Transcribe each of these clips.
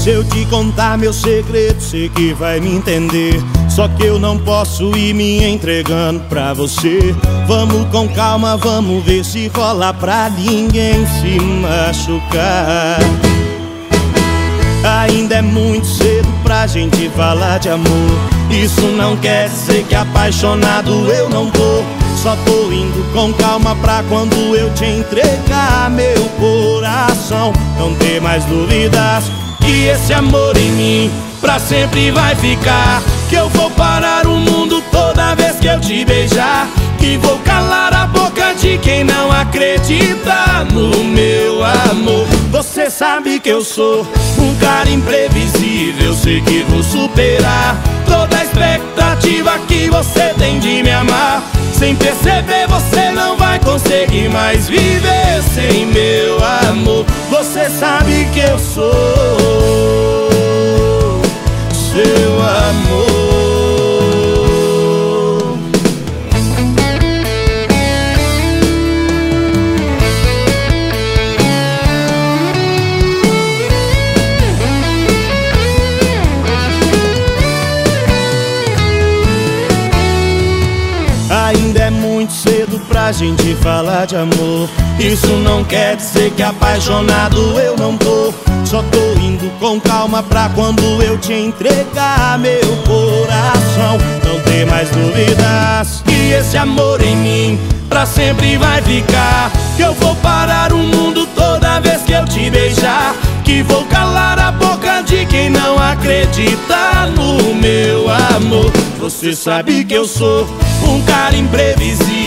Se eu te contar meu segredo, sei que vai me entender. Só que eu não posso ir me entregando pra você. Vamos com calma, vamos ver se rola pra ninguém se machucar. Ainda é muito cedo pra gente falar de amor. Isso não quer dizer que apaixonado eu não tô. Só tô indo com calma pra quando eu te entregar meu coração. Não ter mais dúvidas que esse amor em mim pra sempre vai ficar. Que eu vou parar o mundo toda vez que eu te beijar. Que vou calar a boca de quem não acredita no meu amor. Você sabe que eu sou um cara imprevisível. Sei que vou superar toda a expectativa que você tem de me amar. Sem perceber, você não vai conseguir mais viver sem meu amor. Você sabe que eu sou cedo pra gente falar de amor. Isso não quer dizer que apaixonado eu não tô. Só tô indo com calma pra quando eu te entregar meu coração. Não tem mais dúvidas que esse amor em mim pra sempre vai ficar. Que eu vou parar o mundo toda vez que eu te beijar. Que vou calar a boca de quem não acredita no meu amor. Você sabe que eu sou um cara imprevisível.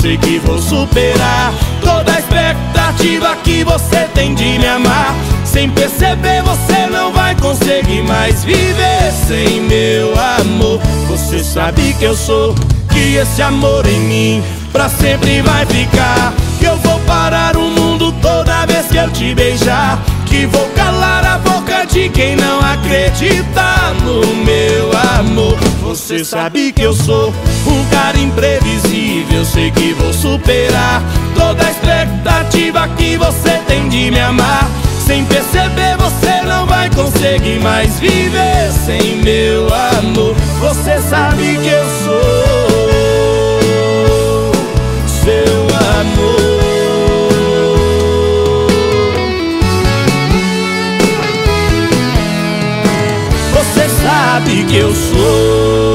Sei que vou superar toda a expectativa que você tem de me amar. Sem perceber, você não vai conseguir mais viver sem meu amor. Você sabe que eu sou, que esse amor em mim pra sempre vai ficar. Que eu vou parar o mundo toda vez que eu te beijar. Que vou calar a boca de quem não acredita no meu amor. Você sabe que eu sou um cara imprevisível. Sei que vou superar toda a expectativa que você tem de me amar. Sem perceber, você não vai conseguir mais viver sem meu amor. Você sabe que eu sou seu amor. Você sabe que eu sou